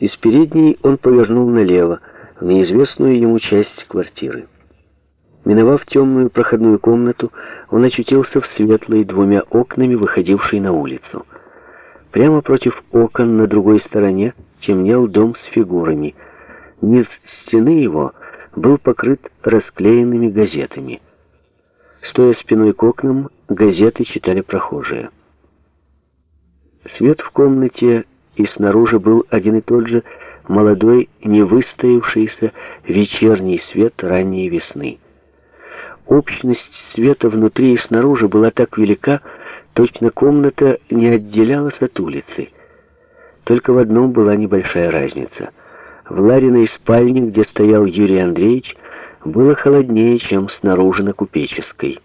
Из передней он повернул налево, в неизвестную ему часть квартиры. Миновав темную проходную комнату, он очутился в светлой двумя окнами, выходившей на улицу. Прямо против окон на другой стороне темнел дом с фигурами. Низ стены его был покрыт расклеенными газетами. Стоя спиной к окнам, газеты читали прохожие. Свет в комнате и снаружи был один и тот же молодой, невыстоявшийся вечерний свет ранней весны. Общность света внутри и снаружи была так велика, точно комната не отделялась от улицы. Только в одном была небольшая разница. В Лариной спальне, где стоял Юрий Андреевич, было холоднее, чем снаружи на Купеческой.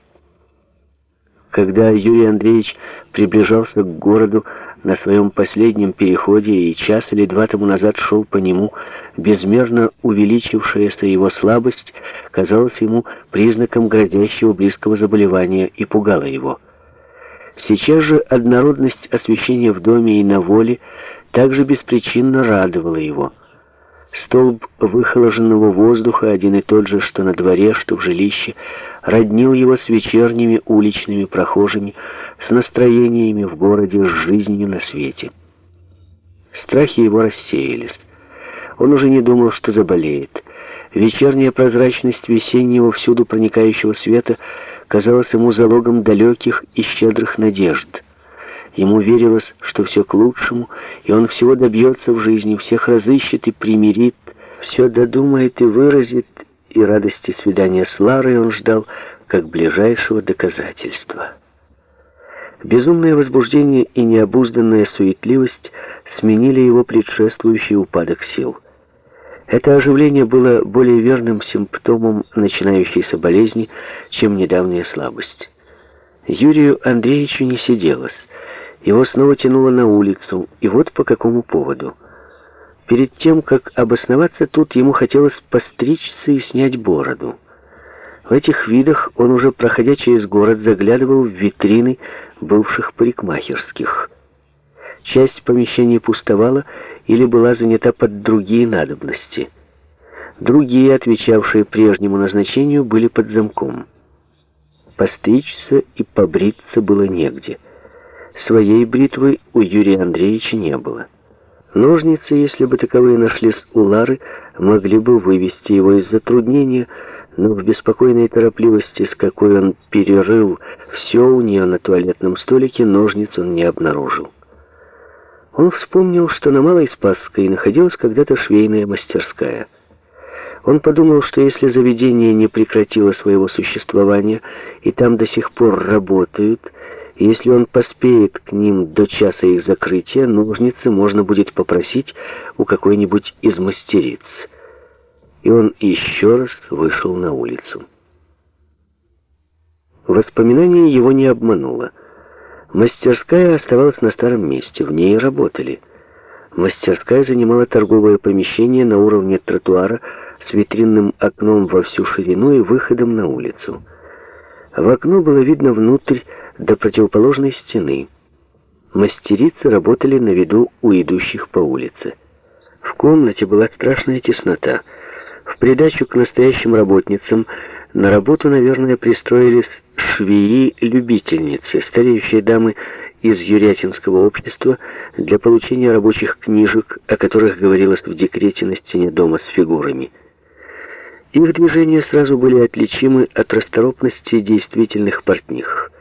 Когда Юрий Андреевич приближался к городу на своем последнем переходе и час или два тому назад шел по нему, безмерно увеличившаяся его слабость казалась ему признаком грозящего близкого заболевания и пугала его. Сейчас же однородность освещения в доме и на воле также беспричинно радовала его. Столб выхоложенного воздуха, один и тот же, что на дворе, что в жилище, роднил его с вечерними уличными прохожими, с настроениями в городе, с жизнью на свете. Страхи его рассеялись. Он уже не думал, что заболеет. Вечерняя прозрачность весеннего всюду проникающего света казалась ему залогом далеких и щедрых надежд. Ему верилось, что все к лучшему, и он всего добьется в жизни, всех разыщет и примирит, все додумает и выразит, и радости свидания с Ларой он ждал как ближайшего доказательства. Безумное возбуждение и необузданная суетливость сменили его предшествующий упадок сил. Это оживление было более верным симптомом начинающейся болезни, чем недавняя слабость. Юрию Андреевичу не сиделось. Его снова тянуло на улицу, и вот по какому поводу. Перед тем, как обосноваться тут, ему хотелось постричься и снять бороду. В этих видах он уже, проходя через город, заглядывал в витрины бывших парикмахерских. Часть помещений пустовала или была занята под другие надобности. Другие, отвечавшие прежнему назначению, были под замком. Постричься и побриться было негде. Своей бритвы у Юрия Андреевича не было. Ножницы, если бы таковые нашлись у Лары, могли бы вывести его из затруднения, но в беспокойной торопливости, с какой он перерыл все у нее на туалетном столике, ножниц он не обнаружил. Он вспомнил, что на Малой Спасской находилась когда-то швейная мастерская. Он подумал, что если заведение не прекратило своего существования, и там до сих пор работают, если он поспеет к ним до часа их закрытия, ножницы можно будет попросить у какой-нибудь из мастериц и он еще раз вышел на улицу. Воспоминание его не обмануло. Мастерская оставалась на старом месте, в ней работали. Мастерская занимала торговое помещение на уровне тротуара с витринным окном во всю ширину и выходом на улицу. В окно было видно внутрь до противоположной стены. Мастерицы работали на виду у идущих по улице. В комнате была страшная теснота — в придачу к настоящим работницам на работу, наверное, пристроились швеи-любительницы, стареющие дамы из Юрятинского общества для получения рабочих книжек, о которых говорилось в декрете на стене дома с фигурами. Их движения сразу были отличимы от расторопности действительных портних.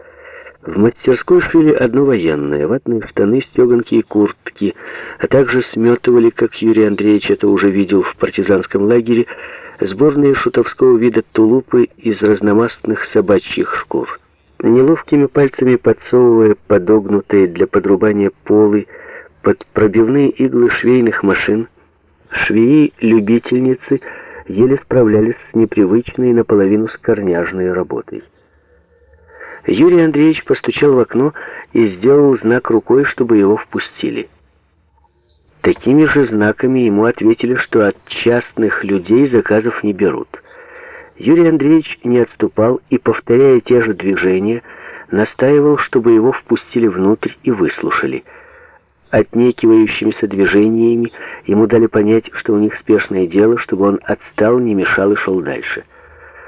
В мастерской шили одно военное, ватные штаны, стеганки и куртки, а также сметывали, как Юрий Андреевич это уже видел в партизанском лагере, сборные шутовского вида тулупы из разномастных собачьих шкур. Неловкими пальцами подсовывая подогнутые для подрубания полы под пробивные иглы швейных машин, швеи-любительницы еле справлялись с непривычной наполовину скорняжной работой. Юрий Андреевич постучал в окно и сделал знак рукой, чтобы его впустили. Такими же знаками ему ответили, что от частных людей заказов не берут. Юрий Андреевич не отступал и, повторяя те же движения, настаивал, чтобы его впустили внутрь и выслушали. отнекивающимися движениями ему дали понять, что у них спешное дело, чтобы он отстал, не мешал и шел дальше.